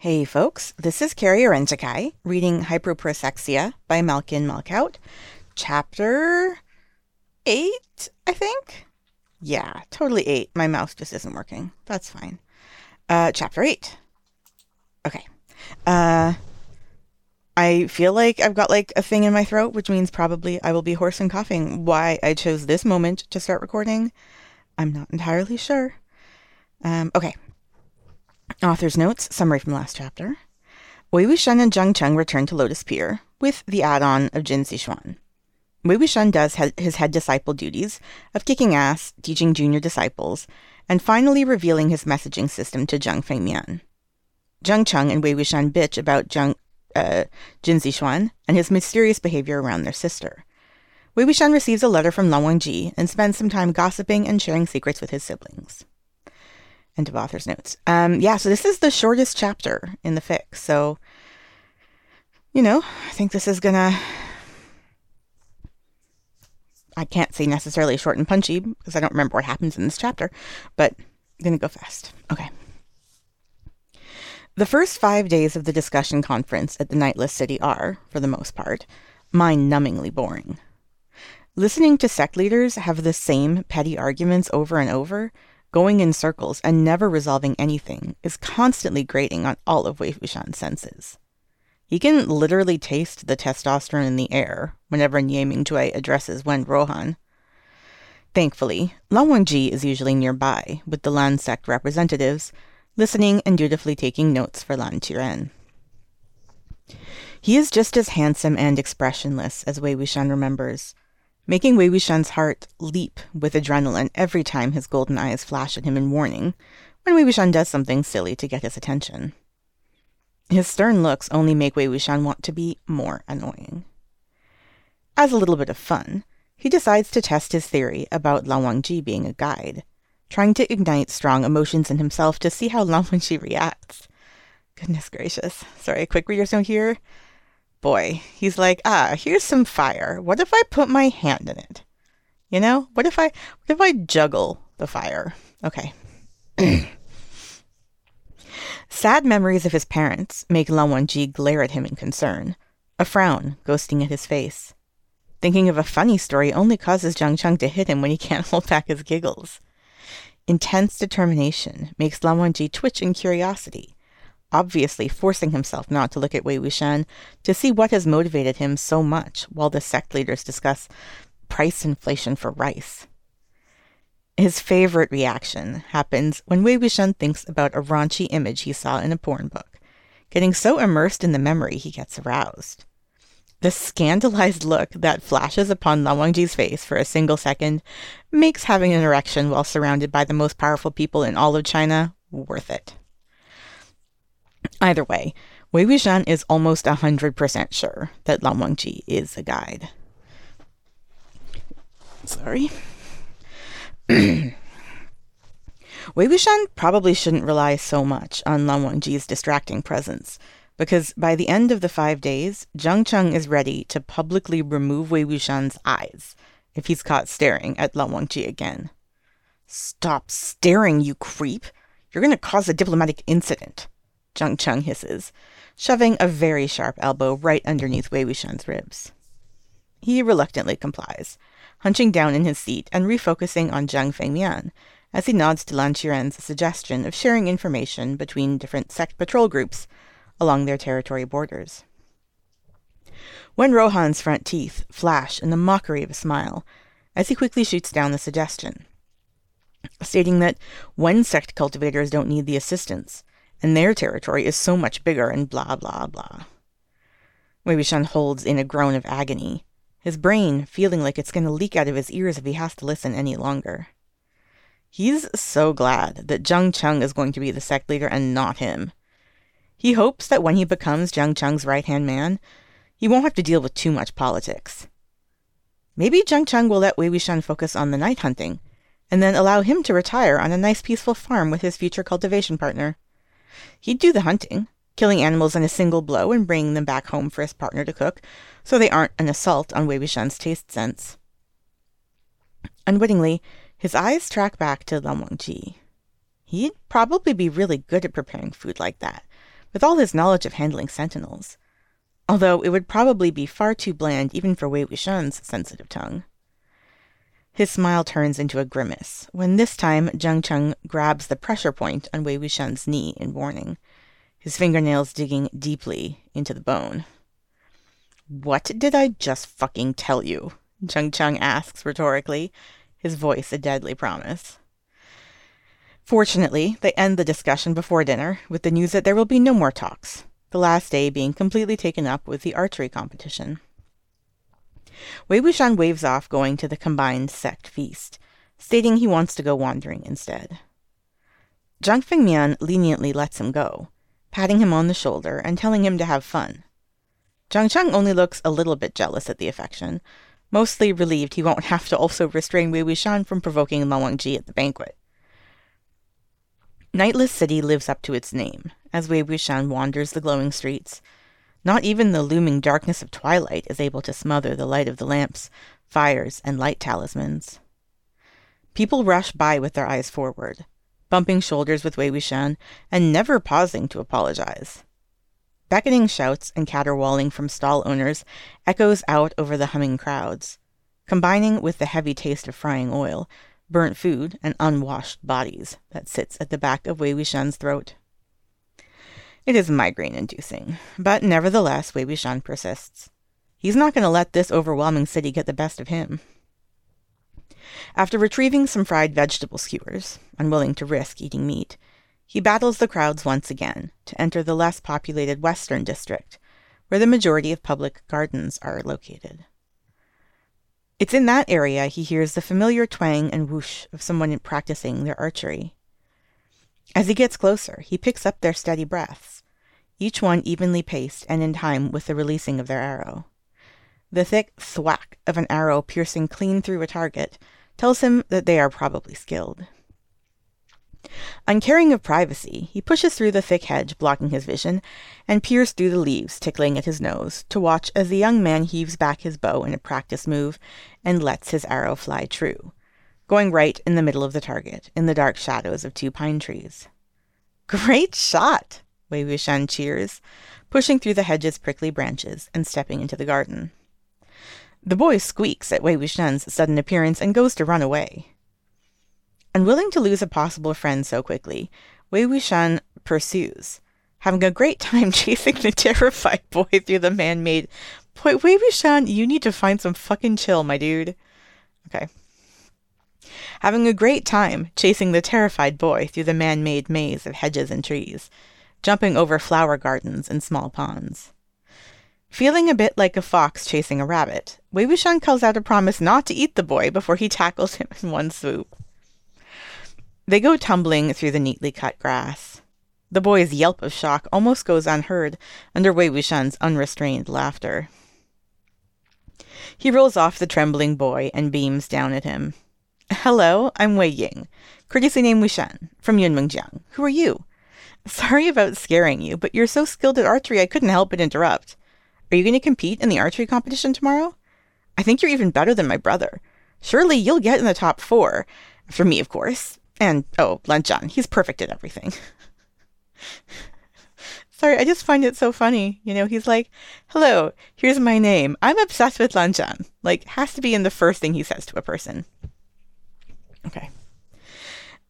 Hey folks, this is Carrie Arenzakai reading Hyperprosexia by Malkin Malkout, chapter 8, I think. Yeah, totally 8. My mouse just isn't working. That's fine. Uh, chapter 8. Okay. Uh, I feel like I've got like a thing in my throat, which means probably I will be hoarse and coughing. Why I chose this moment to start recording, I'm not entirely sure. Um, okay. Author's notes, summary from last chapter. Wei Wuxian and Jiang Cheng return to Lotus Pier with the add-on of Jin Zixuan. Wei Wuxian does his head disciple duties of kicking ass, teaching junior disciples, and finally revealing his messaging system to Jiang Fengmian. Jiang Cheng and Wei Wuxian bitch about Jiang, uh, Jin Zixuan and his mysterious behavior around their sister. Wei Wuxian receives a letter from Lan Wangji and spends some time gossiping and sharing secrets with his siblings. Of author's notes. Um, yeah, so this is the shortest chapter in the fic. So, you know, I think this is gonna. I can't say necessarily short and punchy because I don't remember what happens in this chapter, but I'm gonna go fast. Okay. The first five days of the discussion conference at the Nightless City are, for the most part, mind numbingly boring. Listening to sect leaders have the same petty arguments over and over going in circles and never resolving anything is constantly grating on all of Wei Wuxian's senses. He can literally taste the testosterone in the air whenever Nie Mingjue addresses Wen Ruohan. Thankfully, Lan Wangji is usually nearby with the Lan sect representatives, listening and dutifully taking notes for Lan Qiren. He is just as handsome and expressionless as Wei Wuxian remembers, making Wei Wuxian's heart leap with adrenaline every time his golden eyes flash at him in warning when Wei Wuxian does something silly to get his attention. His stern looks only make Wei Wuxian want to be more annoying. As a little bit of fun, he decides to test his theory about Lan Wangji being a guide, trying to ignite strong emotions in himself to see how Lan Wangji reacts. Goodness gracious. Sorry, quick reader's note here boy, he's like, ah, here's some fire. What if I put my hand in it? You know, what if I what if I juggle the fire? Okay. Sad memories of his parents make Lan Wangji glare at him in concern, a frown ghosting at his face. Thinking of a funny story only causes Jiang Cheng to hit him when he can't hold back his giggles. Intense determination makes Lan Wangji twitch in curiosity, obviously forcing himself not to look at Wei Wuxian to see what has motivated him so much while the sect leaders discuss price inflation for rice. His favorite reaction happens when Wei Wuxian thinks about a raunchy image he saw in a porn book, getting so immersed in the memory he gets aroused. The scandalized look that flashes upon Lan Wangji's face for a single second makes having an erection while surrounded by the most powerful people in all of China worth it. Either way, Wei Wuxian is almost 100% sure that Lan Wangji is a guide. Sorry. Wei Wuxian probably shouldn't rely so much on Lan Wangji's distracting presence, because by the end of the five days, Jiang Cheng is ready to publicly remove Wei Wuxian's eyes if he's caught staring at Lan Wangji again. Stop staring, you creep! You're going to cause a diplomatic incident. Jiang Cheng hisses, shoving a very sharp elbow right underneath Wei Wuxian's ribs. He reluctantly complies, hunching down in his seat and refocusing on Jiang Fengmian as he nods to Lan Qiren's suggestion of sharing information between different sect patrol groups along their territory borders. Wen Ruohan's front teeth flash in the mockery of a smile as he quickly shoots down the suggestion, stating that when sect cultivators don't need the assistance, and their territory is so much bigger and blah blah blah. Wei Wuxian holds in a groan of agony, his brain feeling like it's going to leak out of his ears if he has to listen any longer. He's so glad that Jiang Cheng is going to be the sect leader and not him. He hopes that when he becomes Jiang Cheng's right hand man, he won't have to deal with too much politics. Maybe Jiang Cheng will let Wei Wuxian focus on the night hunting, and then allow him to retire on a nice peaceful farm with his future cultivation partner. He'd do the hunting, killing animals in a single blow and bringing them back home for his partner to cook, so they aren't an assault on Wei Wuxian's taste sense. Unwittingly, his eyes track back to Lan Wangji. He'd probably be really good at preparing food like that, with all his knowledge of handling sentinels. Although it would probably be far too bland even for Wei Wuxian's sensitive tongue. His smile turns into a grimace when this time Jiang Cheng grabs the pressure point on Wei Wuxian's knee in warning, his fingernails digging deeply into the bone. What did I just fucking tell you? Jiang Cheng asks rhetorically, his voice a deadly promise. Fortunately, they end the discussion before dinner with the news that there will be no more talks, the last day being completely taken up with the archery competition. Wei Wuxian waves off going to the combined sect feast, stating he wants to go wandering instead. Jiang Fengmian leniently lets him go, patting him on the shoulder and telling him to have fun. Jiang Cheng only looks a little bit jealous at the affection, mostly relieved he won't have to also restrain Wei Wuxian from provoking Lan Wangji at the banquet. Nightless City lives up to its name as Wei Wuxian wanders the glowing streets. Not even the looming darkness of twilight is able to smother the light of the lamps, fires, and light talismans. People rush by with their eyes forward, bumping shoulders with Wei Wuxian and never pausing to apologize. Beckoning shouts and caterwauling from stall owners echoes out over the humming crowds, combining with the heavy taste of frying oil burnt food, and unwashed bodies that sits at the back of Wei Wuxian's throat. It is migraine inducing, but nevertheless, Wei persists. He's not going to let this overwhelming city get the best of him. After retrieving some fried vegetable skewers, unwilling to risk eating meat, he battles the crowds once again to enter the less populated Western District, where the majority of public gardens are located. It's in that area he hears the familiar twang and whoosh of someone practicing their archery. As he gets closer, he picks up their steady breaths, each one evenly paced and in time with the releasing of their arrow. The thick thwack of an arrow piercing clean through a target tells him that they are probably skilled. Uncaring of privacy, he pushes through the thick hedge blocking his vision and peers through the leaves tickling at his nose to watch as the young man heaves back his bow in a practice move and lets his arrow fly true, going right in the middle of the target in the dark shadows of two pine trees. Great shot! Wei Wuxian cheers, pushing through the hedge's prickly branches and stepping into the garden. The boy squeaks at Wei Wuxian's sudden appearance and goes to run away. Unwilling to lose a possible friend so quickly, Wei Wuxian pursues, having a great time chasing the terrified boy through the man-made. Boy, Wei Wuxian, you need to find some fucking chill, my dude. Okay. Having a great time chasing the terrified boy through the man-made maze of hedges and trees, jumping over flower gardens and small ponds. Feeling a bit like a fox chasing a rabbit, Wei Wuxian calls out a promise not to eat the boy before he tackles him in one swoop. They go tumbling through the neatly cut grass. The boy's yelp of shock almost goes unheard under Wei Wuxian's unrestrained laughter. He rolls off the trembling boy and beams down at him. Hello, I'm Wei Ying, courtesy name Wuxian, from Yunmengjiang. Who are you? Sorry about scaring you, but you're so skilled at archery I couldn't help but interrupt. Are you going to compete in the archery competition tomorrow? I think you're even better than my brother. Surely you'll get in the top four. For me, of course. And, oh, Lan Zhan, he's perfect at everything. Sorry, I just find it so funny. You know, he's like, hello, here's my name. I'm obsessed with Lan Zhan. Like, has to be in the first thing he says to a person. Okay.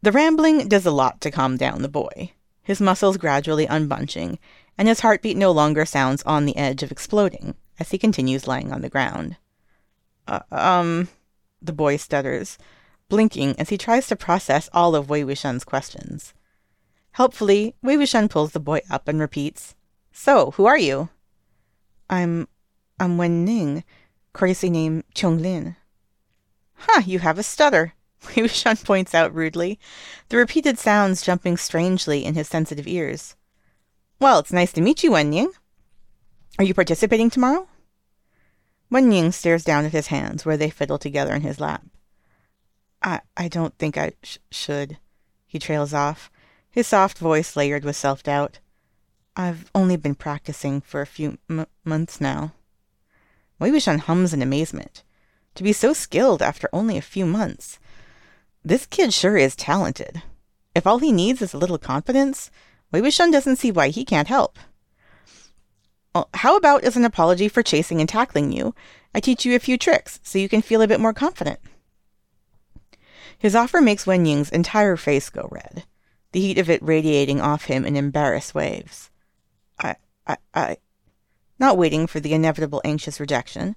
The rambling does a lot to calm down the boy, his muscles gradually unbunching, and his heartbeat no longer sounds on the edge of exploding as he continues lying on the ground. Uh, um, the boy stutters blinking as he tries to process all of Wei Wuxian's questions. Helpfully, Wei Wuxian pulls the boy up and repeats, So, who are you? I'm... I'm Wen Ning, courtesy name Qionglin. Huh, you have a stutter, Wei Wuxian points out rudely, the repeated sounds jumping strangely in his sensitive ears. Well, it's nice to meet you, Wen Ning. Are you participating tomorrow? Wen Ning stares down at his hands where they fiddle together in his lap. I, I don't think I sh- should. He trails off, his soft voice layered with self doubt. I've only been practicing for a few m- months now. Wei Wuxian hums in amazement. To be so skilled after only a few months. This kid sure is talented. If all he needs is a little confidence, Wei Wuxian doesn't see why he can't help. Well, how about as an apology for chasing and tackling you, I teach you a few tricks so you can feel a bit more confident? His offer makes Wen Ning's entire face go red, the heat of it radiating off him in embarrassed waves. I, I, I. Not waiting for the inevitable anxious rejection,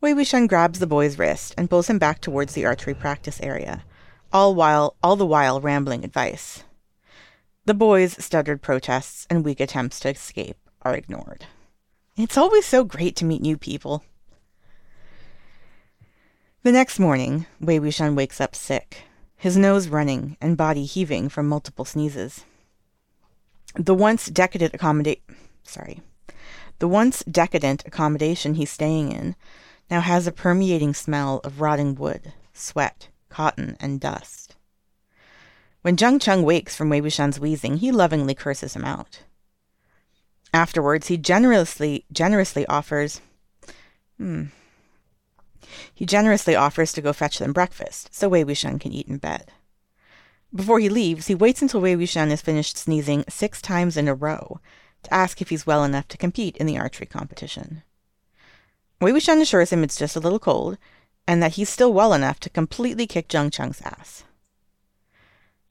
Wei Wuxian grabs the boy's wrist and pulls him back towards the archery practice area, all while all the while rambling advice. The boy's stuttered protests and weak attempts to escape are ignored. It's always so great to meet new people. The next morning, Wei Wuxian wakes up sick, his nose running and body heaving from multiple sneezes. The once decadent accommodate sorry. The once decadent accommodation he's staying in now has a permeating smell of rotting wood, sweat, cotton, and dust. When Jiang Cheng wakes from Wei Wuxian's wheezing, he lovingly curses him out. Afterwards, he generously generously offers hmm, he generously offers to go fetch them breakfast, so Wei Wuxian can eat in bed. Before he leaves, he waits until Wei Wuxian has finished sneezing six times in a row to ask if he's well enough to compete in the archery competition. Wei Wuxian assures him it's just a little cold, and that he's still well enough to completely kick Jiang Cheng's ass.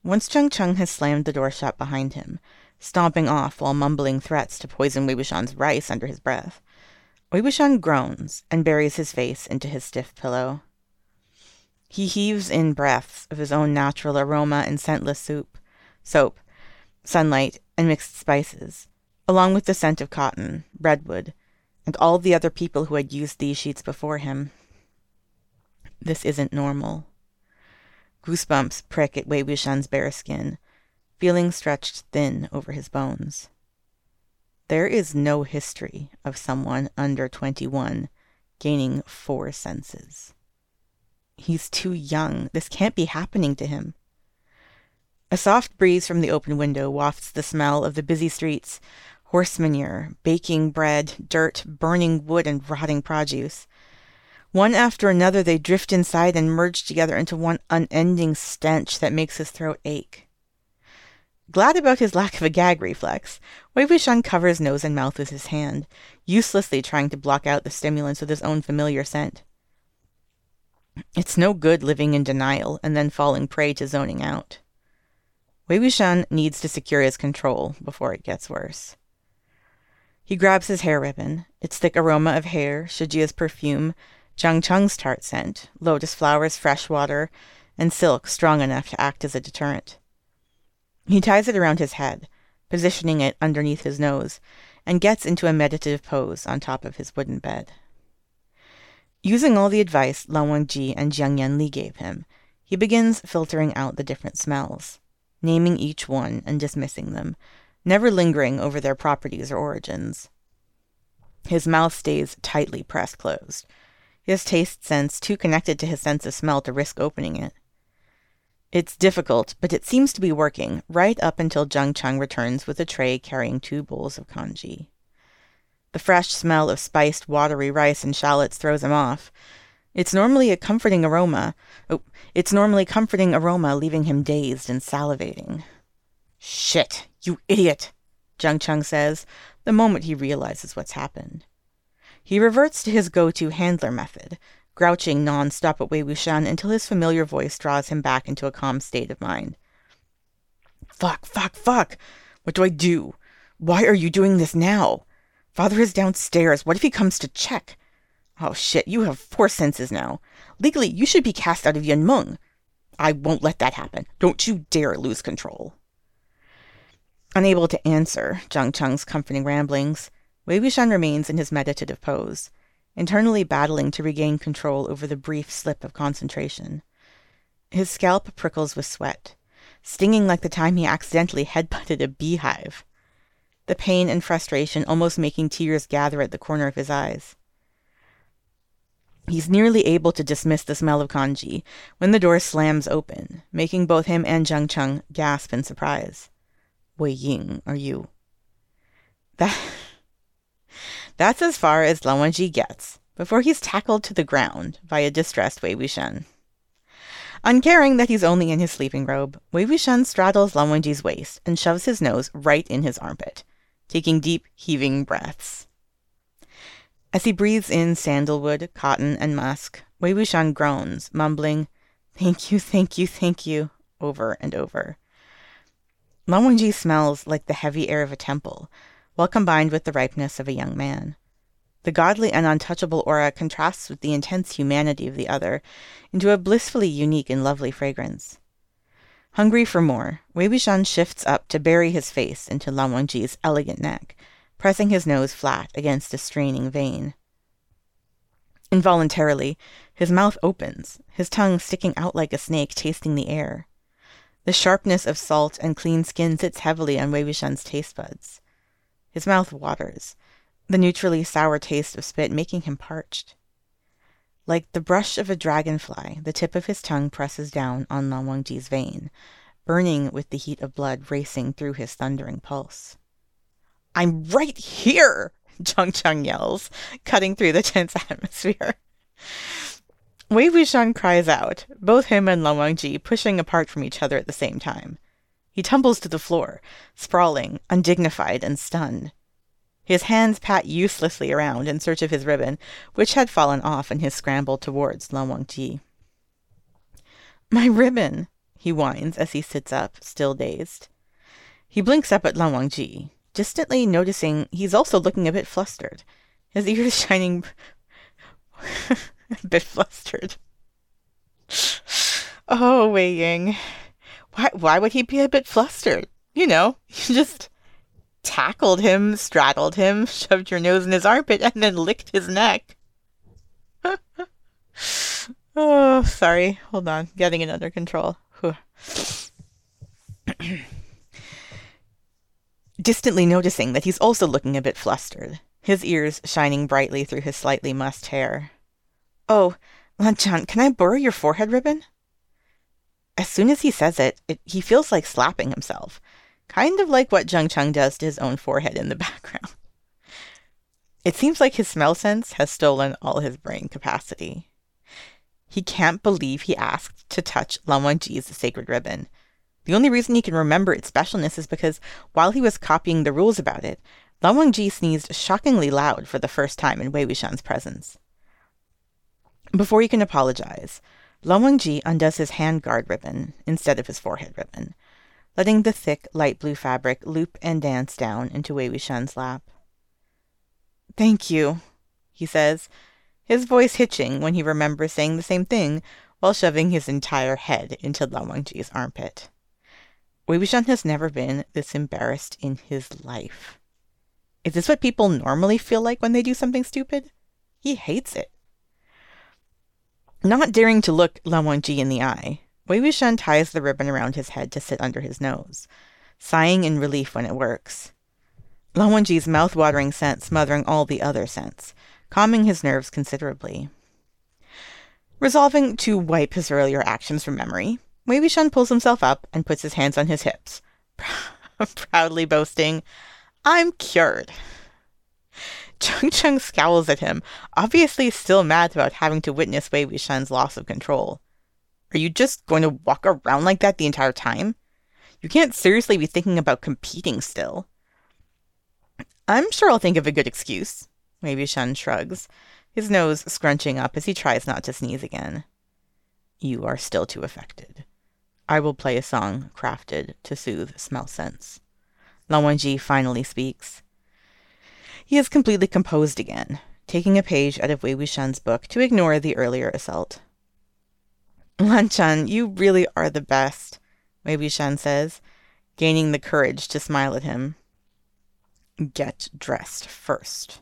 Once Jiang Cheng has slammed the door shut behind him, stomping off while mumbling threats to poison Wei Wuxian's rice under his breath, Wei Wuxian groans and buries his face into his stiff pillow. He heaves in breaths of his own natural aroma and scentless soup, soap, sunlight, and mixed spices, along with the scent of cotton, redwood, and all the other people who had used these sheets before him. This isn't normal. Goosebumps prick at Wei Wuxian's bare skin, feeling stretched thin over his bones. There is no history of someone under 21 gaining four senses. He's too young. This can't be happening to him. A soft breeze from the open window wafts the smell of the busy streets, horse manure, baking bread, dirt, burning wood, and rotting produce. One after another, they drift inside and merge together into one unending stench that makes his throat ache. Glad about his lack of a gag reflex, Wei Wuxian covers nose and mouth with his hand, uselessly trying to block out the stimulants with his own familiar scent. It's no good living in denial and then falling prey to zoning out. Wei Wuxian needs to secure his control before it gets worse. He grabs his hair ribbon, its thick aroma of hair, Shijie's perfume, Jiang Cheng's tart scent, lotus flowers, fresh water, and silk strong enough to act as a deterrent. He ties it around his head, positioning it underneath his nose, and gets into a meditative pose on top of his wooden bed. Using all the advice Lan Wangji and Jiang Yanli gave him, he begins filtering out the different smells, naming each one and dismissing them, never lingering over their properties or origins. His mouth stays tightly pressed closed, his taste sense too connected to his sense of smell to risk opening it. It's difficult, but it seems to be working, right up until Jiang Cheng returns with a tray carrying two bowls of congee. The fresh smell of spiced, watery rice and shallots throws him off. It's normally a comforting aroma. Oh, it's normally comforting aroma, leaving him dazed and salivating. Shit, you idiot, Jiang Cheng says, the moment he realizes what's happened. He reverts to his go-to handler method, grouching non-stop at Wei Wuxian until his familiar voice draws him back into a calm state of mind. Fuck, fuck, fuck! What do I do? Why are you doing this now? Father is downstairs. What if he comes to check? Oh shit, you have four senses now. Legally, you should be cast out of Yunmeng. I won't let that happen. Don't you dare lose control. Unable to answer Jiang Cheng's comforting ramblings, Wei Wuxian remains in his meditative pose internally battling to regain control over the brief slip of concentration. His scalp prickles with sweat, stinging like the time he accidentally headbutted a beehive. The pain and frustration almost making tears gather at the corner of his eyes. He's nearly able to dismiss the smell of congee when the door slams open, making both him and Jiang Cheng gasp in surprise. Wei Ying, are you? That that's as far as Lan Wangji gets, before he's tackled to the ground by a distressed Wei Wuxian. Uncaring that he's only in his sleeping robe, Wei Wuxian straddles Lan Wangji's waist and shoves his nose right in his armpit, taking deep, heaving breaths. As he breathes in sandalwood, cotton, and musk, Wei Wuxian groans, mumbling, Thank you, thank you, thank you, over and over. Lan Wangji smells like the heavy air of a temple, while combined with the ripeness of a young man. The godly and untouchable aura contrasts with the intense humanity of the other into a blissfully unique and lovely fragrance. Hungry for more, Wei Wuxian shifts up to bury his face into Lan Wangji's elegant neck, pressing his nose flat against a straining vein. Involuntarily, his mouth opens, his tongue sticking out like a snake tasting the air. The sharpness of salt and clean skin sits heavily on Wei Wuxian's taste buds. His mouth waters, the neutrally sour taste of spit making him parched. Like the brush of a dragonfly, the tip of his tongue presses down on Lan Wangji's vein, burning with the heat of blood racing through his thundering pulse. I'm right here! Jiang Cheng yells, cutting through the tense atmosphere. Wei Wuxian cries out, both him and Lan Wangji pushing apart from each other at the same time. He tumbles to the floor, sprawling, undignified, and stunned. His hands pat uselessly around in search of his ribbon, which had fallen off in his scramble towards Lan Wangji. My ribbon, he whines as he sits up, still dazed. He blinks up at Lan Wangji, distantly noticing he's also looking a bit flustered, his ears shining a bit flustered. Oh, Wei Ying. Why, why would he be a bit flustered? You know, you just tackled him, straddled him, shoved your nose in his armpit, and then licked his neck. oh, sorry. Hold on. Getting it under control. Distantly noticing that he's also looking a bit flustered, his ears shining brightly through his slightly mussed hair. Oh, Lan Zhan, can I borrow your forehead ribbon? As soon as he says it, it he feels like slapping himself kind of like what Jiang Cheng does to his own forehead in the background. It seems like his smell sense has stolen all his brain capacity. He can't believe he asked to touch Lan Wangji's sacred ribbon. The only reason he can remember its specialness is because while he was copying the rules about it, Lan Wangji sneezed shockingly loud for the first time in Wei Wuxian's presence. Before he can apologize, Lan Wangji undoes his handguard ribbon instead of his forehead ribbon, letting the thick, light blue fabric loop and dance down into Wei Wuxian's lap. Thank you, he says, his voice hitching when he remembers saying the same thing while shoving his entire head into Lan Wangji's armpit. Wei Wuxian has never been this embarrassed in his life. Is this what people normally feel like when they do something stupid? He hates it. Not daring to look Lan Wangji in the eye, Wei Wuxian ties the ribbon around his head to sit under his nose, sighing in relief when it works. Lan Wangji's mouth-watering scent smothering all the other scents, calming his nerves considerably. Resolving to wipe his earlier actions from memory, Wei Wuxian pulls himself up and puts his hands on his hips, proudly boasting, I'm cured. Jiang Cheng scowls at him, obviously still mad about having to witness Wei Wuxian's loss of control. Are you just going to walk around like that the entire time? You can't seriously be thinking about competing still. I'm sure I'll think of a good excuse. Wei Wuxian shrugs, his nose scrunching up as he tries not to sneeze again. You are still too affected. I will play a song crafted to soothe smell sense. Lan Wangji finally speaks. He is completely composed again, taking a page out of Wei Wuxian's book to ignore the earlier assault. Lan Zhan, you really are the best, Wei Wuxian says, gaining the courage to smile at him. Get dressed first,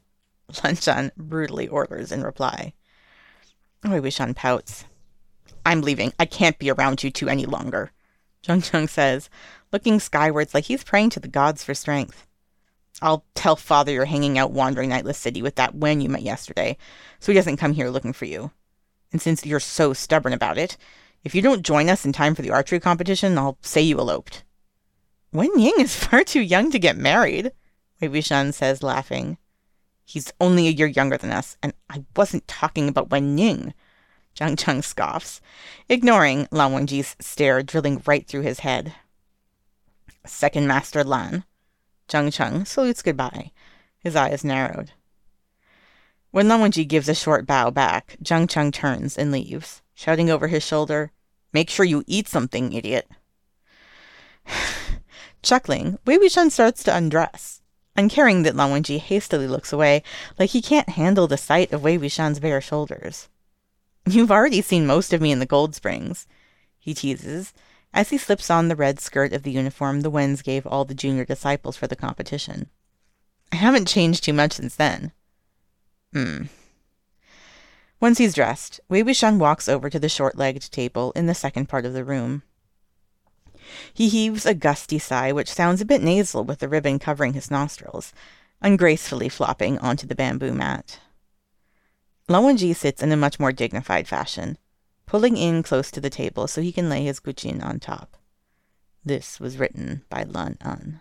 Lan Zhan brutally orders in reply. Wei Wuxian pouts. I'm leaving. I can't be around you two any longer, Jiang Cheng says, looking skywards like he's praying to the gods for strength. I'll tell father you're hanging out wandering Nightless City with that Wen you met yesterday, so he doesn't come here looking for you. And since you're so stubborn about it, if you don't join us in time for the archery competition, I'll say you eloped. Wen Ning is far too young to get married, Wei Wuxian says, laughing. He's only a year younger than us, and I wasn't talking about Wen Ning. Jiang Cheng scoffs, ignoring Lan Wangji's stare drilling right through his head. Second Master Lan. Jiang Cheng salutes goodbye, his eyes narrowed. When Lan Wangji gives a short bow back, Jiang Cheng turns and leaves, shouting over his shoulder, Make sure you eat something, idiot. Chuckling, Wei Wuxian starts to undress, uncaring that Lan Wangji hastily looks away, like he can't handle the sight of Wei Wuxian's bare shoulders. You've already seen most of me in the Cold Springs, he teases, as he slips on the red skirt of the uniform the Wens gave all the junior disciples for the competition. I haven't changed too much since then. Hmm. Once he's dressed, Wei Wuxian walks over to the short-legged table in the second part of the room. He heaves a gusty sigh which sounds a bit nasal with the ribbon covering his nostrils, ungracefully flopping onto the bamboo mat. Lan Wangji sits in a much more dignified fashion, pulling in close to the table so he can lay his guqin on top. This was written by Lan En.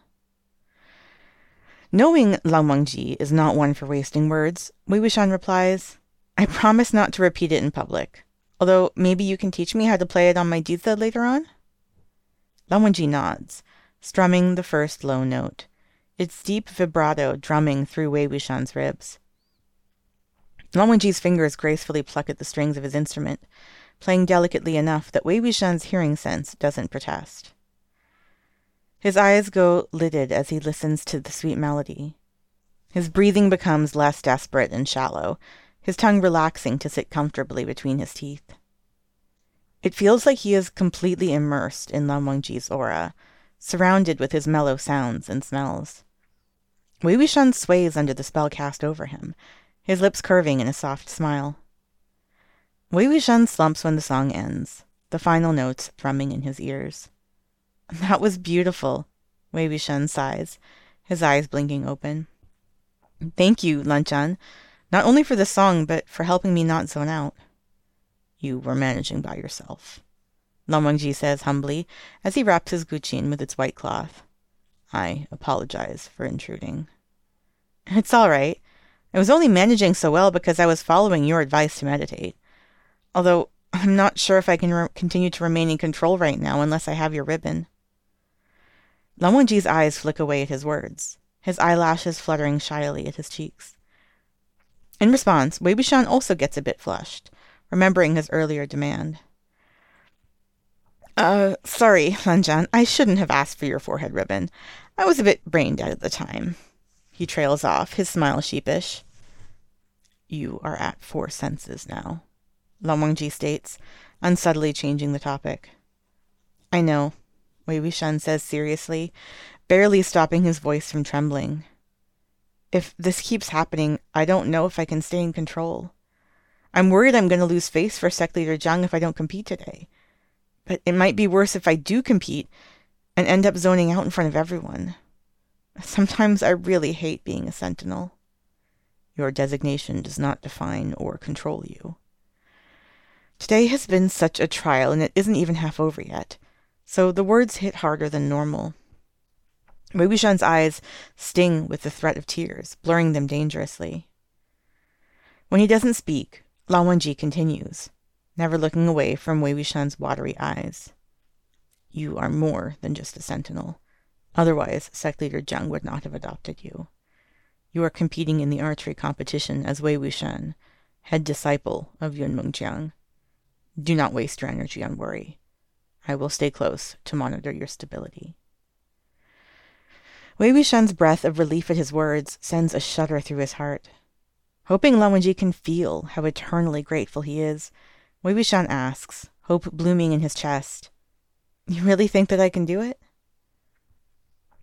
Knowing Lan Wangji is not one for wasting words, Wei Wuxian replies, I promise not to repeat it in public, although maybe you can teach me how to play it on my dizi later on? Lan Wangji nods, strumming the first low note, its deep vibrato drumming through Wei Wuxian's ribs. Lan Wangji's fingers gracefully pluck at the strings of his instrument, playing delicately enough that Wei Wuxian's hearing sense doesn't protest. His eyes go lidded as he listens to the sweet melody. His breathing becomes less desperate and shallow, his tongue relaxing to sit comfortably between his teeth. It feels like he is completely immersed in Lan Wangji's aura, surrounded with his mellow sounds and smells. Wei Wuxian sways under the spell cast over him, his lips curving in a soft smile. Wei Wuxian slumps when the song ends, the final notes thrumming in his ears. That was beautiful, Wei Wuxian sighs, his eyes blinking open. Thank you, Lan Zhan, not only for the song, but for helping me not zone out. You were managing by yourself, Lan Wangji says humbly as he wraps his guqin with its white cloth. I apologize for intruding. It's all right. I was only managing so well because I was following your advice to meditate. Although I'm not sure if I can re- continue to remain in control right now unless I have your ribbon. Lan Wangji's eyes flick away at his words, his eyelashes fluttering shyly at his cheeks. In response, Wei Wuxian also gets a bit flushed, remembering his earlier demand. Uh, sorry, Lan Zhan, I shouldn't have asked for your forehead ribbon. I was a bit brain dead at the time. He trails off, his smile sheepish. You are at four senses now, Lan Wangji states, unsubtly changing the topic. I know, Wei Wuxian says seriously, barely stopping his voice from trembling. If this keeps happening, I don't know if I can stay in control. I'm worried I'm going to lose face for Sect Leader Jiang if I don't compete today. But it might be worse if I do compete and end up zoning out in front of everyone. Sometimes I really hate being a sentinel. Your designation does not define or control you. Today has been such a trial, and it isn't even half over yet, so the words hit harder than normal. Wei Wuxian's eyes sting with the threat of tears, blurring them dangerously. When he doesn't speak, Lan Wangji continues, never looking away from Wei Wuxian's watery eyes. You are more than just a sentinel. Otherwise, sect leader Jiang would not have adopted you. You are competing in the archery competition as Wei Wuxian, head disciple of Yun Mengjiang. Do not waste your energy on worry. I will stay close to monitor your stability. Wei Wuxian's breath of relief at his words sends a shudder through his heart. Hoping Lan Wangji can feel how eternally grateful he is, Wei Wuxian asks, hope blooming in his chest, You really think that I can do it?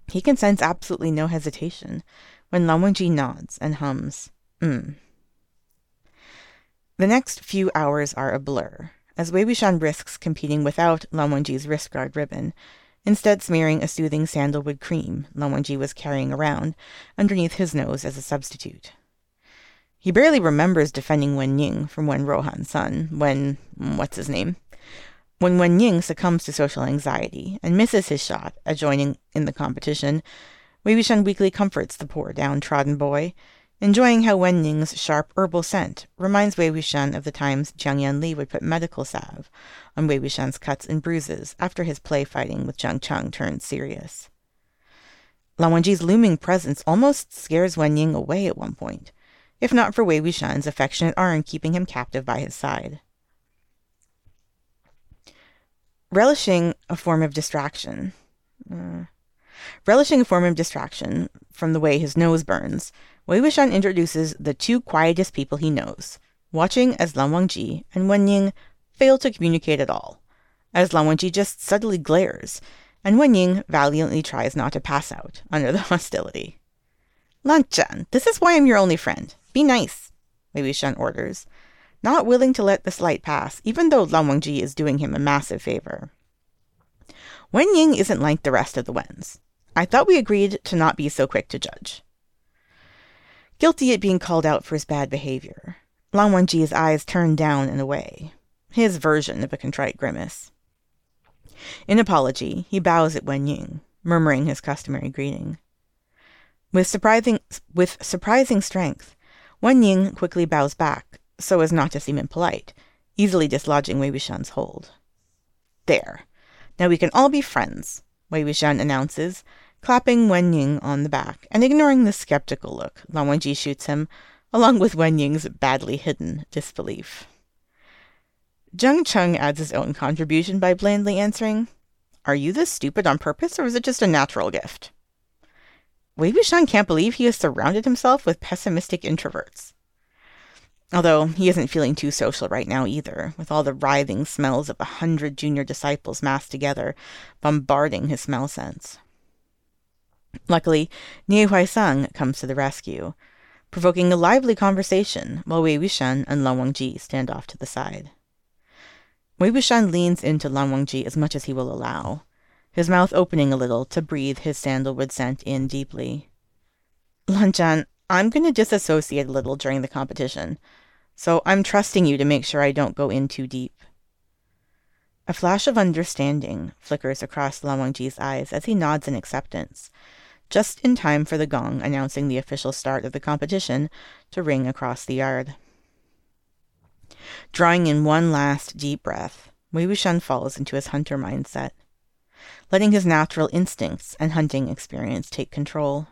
He can sense absolutely no hesitation when Lan Wangji nods and hums, mm. The next few hours are a blur, as Wei Wuxian risks competing without Lan Wangji's wrist guard ribbon, instead smearing a soothing sandalwood cream Lan Wangji was carrying around underneath his nose as a substitute. He barely remembers defending Wen Ning from Wen Ruohan's son, when, what's his name, when Wen Ning succumbs to social anxiety and misses his shot at joining in the competition, Wei Wuxian weakly comforts the poor downtrodden boy, enjoying how Wen Ning's sharp herbal scent reminds Wei Wuxian of the times Jiang Yanli would put medical salve on Wei Wuxian's cuts and bruises after his play fighting with Jiang Cheng turned serious. Lan Wangji's looming presence almost scares Wen Ning away at one point, if not for Wei Wuxian's affectionate arm keeping him captive by his side. Relishing a form of distraction. Uh, relishing a form of distraction from the way his nose burns, Wei Wuxian introduces the two quietest people he knows, watching as Lan Wangji and Wen Ning fail to communicate at all, as Lan Wangji just subtly glares and Wen Ning valiantly tries not to pass out under the hostility. Lan Zhan, this is why I'm your only friend. Be nice, Wei Wuxian orders, not willing to let the slight pass, even though Lan Wangji is doing him a massive favor. Wen Ning isn't like the rest of the Wens. I thought we agreed to not be so quick to judge. Guilty at being called out for his bad behavior, Lan Wangji's eyes turn down and away, his version of a contrite grimace. In apology, he bows at Wen Ning, murmuring his customary greeting. With surprising, with surprising strength, Wen Ning quickly bows back, so as not to seem impolite, easily dislodging Wei Wuxian's hold. There. Now we can all be friends, Wei Wuxian announces, clapping Wen Ning on the back and ignoring the skeptical look Lan Wangji shoots him, along with Wen Ning's badly hidden disbelief. Jiang Cheng adds his own contribution by blandly answering, Are you this stupid on purpose, or is it just a natural gift? Wei Wuxian can't believe he has surrounded himself with pessimistic introverts. Although he isn't feeling too social right now either, with all the writhing smells of a hundred junior disciples massed together, bombarding his smell sense. Luckily, Nie Huaisang comes to the rescue, provoking a lively conversation while Wei Wuxian and Lan Wangji stand off to the side. Wei Wuxian leans into Lan Wangji as much as he will allow, his mouth opening a little to breathe his sandalwood scent in deeply. Lan Zhan, I'm going to disassociate a little during the competition, so I'm trusting you to make sure I don't go in too deep. A flash of understanding flickers across Lan Wangji's eyes as he nods in acceptance, just in time for the gong announcing the official start of the competition to ring across the yard. Drawing in one last deep breath, Wei Wuxian falls into his hunter mindset, letting his natural instincts and hunting experience take control.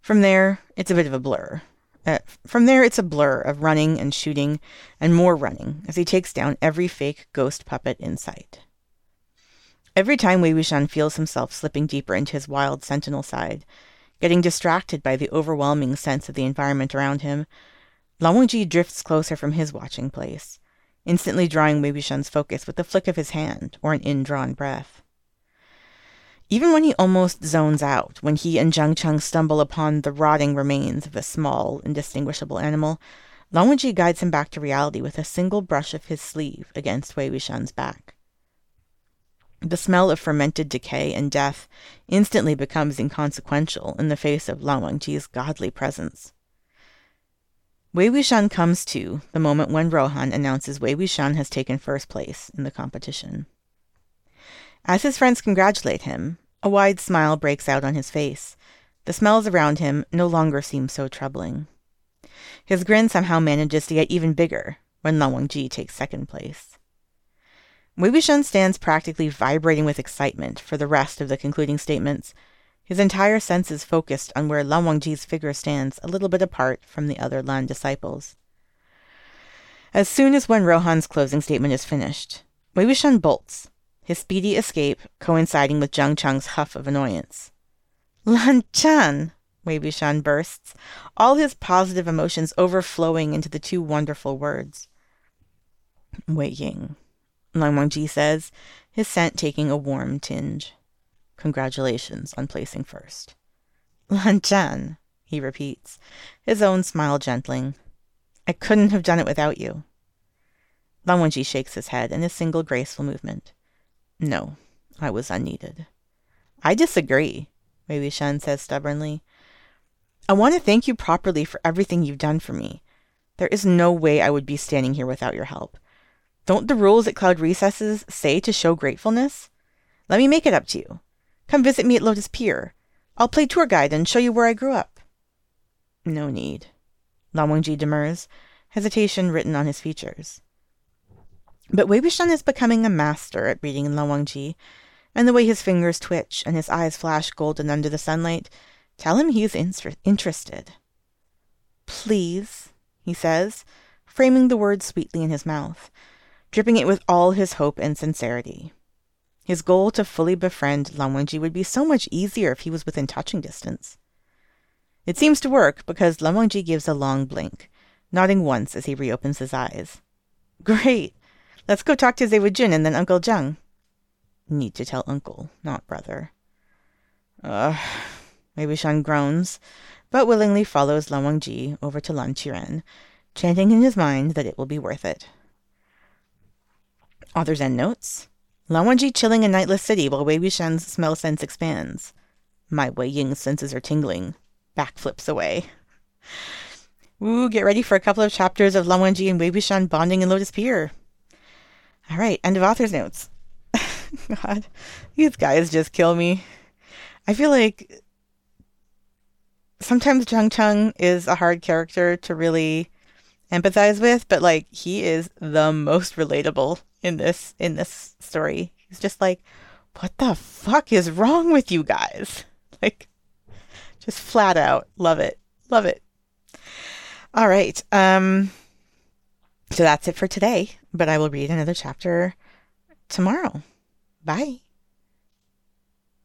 From there, it's a bit of a blur. Uh, from there, it's a blur of running and shooting and more running as he takes down every fake ghost puppet in sight. Every time Wei Wuxian feels himself slipping deeper into his wild sentinel side, getting distracted by the overwhelming sense of the environment around him, Lan drifts closer from his watching place, instantly drawing Wei Wuxian's focus with a flick of his hand or an indrawn breath. Even when he almost zones out, when he and Jiang Cheng stumble upon the rotting remains of a small, indistinguishable animal, Lan guides him back to reality with a single brush of his sleeve against Wei Wuxian's back. The smell of fermented decay and death instantly becomes inconsequential in the face of Lan Wangji's godly presence. Wei Wuxian comes to the moment when Ruohan announces Wei Wuxian has taken first place in the competition. As his friends congratulate him, a wide smile breaks out on his face. The smells around him no longer seem so troubling. His grin somehow manages to get even bigger when Lan Wangji takes second place. Wuxian stands practically vibrating with excitement for the rest of the concluding statements, his entire senses focused on where Lan Wangji's figure stands a little bit apart from the other Lan disciples. As soon as Wen Ruohan's closing statement is finished, Wei Wuxian bolts, his speedy escape coinciding with Jiang Cheng's huff of annoyance. Lan Zhan! Wei Wuxian bursts, all his positive emotions overflowing into the two wonderful words. Wei Ying, Lan Wangji says, his scent taking a warm tinge. Congratulations on placing first. Lan Zhan, he repeats, his own smile gentling. I couldn't have done it without you. Lan Wangji shakes his head in a single graceful movement. No, I was unneeded. I disagree, Wei Wuxian says stubbornly. I want to thank you properly for everything you've done for me. There is no way I would be standing here without your help. Don't the rules at Cloud Recesses say to show gratefulness? Let me make it up to you. Come visit me at Lotus Pier. I'll play tour guide and show you where I grew up. No need. Lan Wangji demurs, hesitation written on his features. But Wei Wuxian is becoming a master at reading Lan Wangji, and the way his fingers twitch and his eyes flash golden under the sunlight tell him he's inter- interested. Please, he says, framing the words sweetly in his mouth, dripping it with all his hope and sincerity. His goal to fully befriend Lan Wangji would be so much easier if he was within touching distance. It seems to work because Lan Wangji gives a long blink, nodding once as he reopens his eyes. Great! Let's go talk to Zewujun Jun and then Uncle Zheng. Need to tell uncle, not brother. Ugh. Wuxian groans, but willingly follows Lan Wangji over to Lan Qiren, chanting in his mind that it will be worth it. Author's endnotes. Lan Wangji chilling in Nightless City while Wei Wuxian's smell sense expands. My Wei Ying's senses are tingling. Backflips away. Ooh, get ready for a couple of chapters of Lan Wangji and Wei Wuxian bonding in Lotus Pier. All right, end of author's notes. God, these guys just kill me. I feel like sometimes Jiang Cheng is a hard character to really empathize with, but like he is the most relatable in this in this story. He's just like, what the fuck is wrong with you guys? Like just flat out love it. Love it. All right. Um so that's it for today, but I will read another chapter tomorrow. Bye.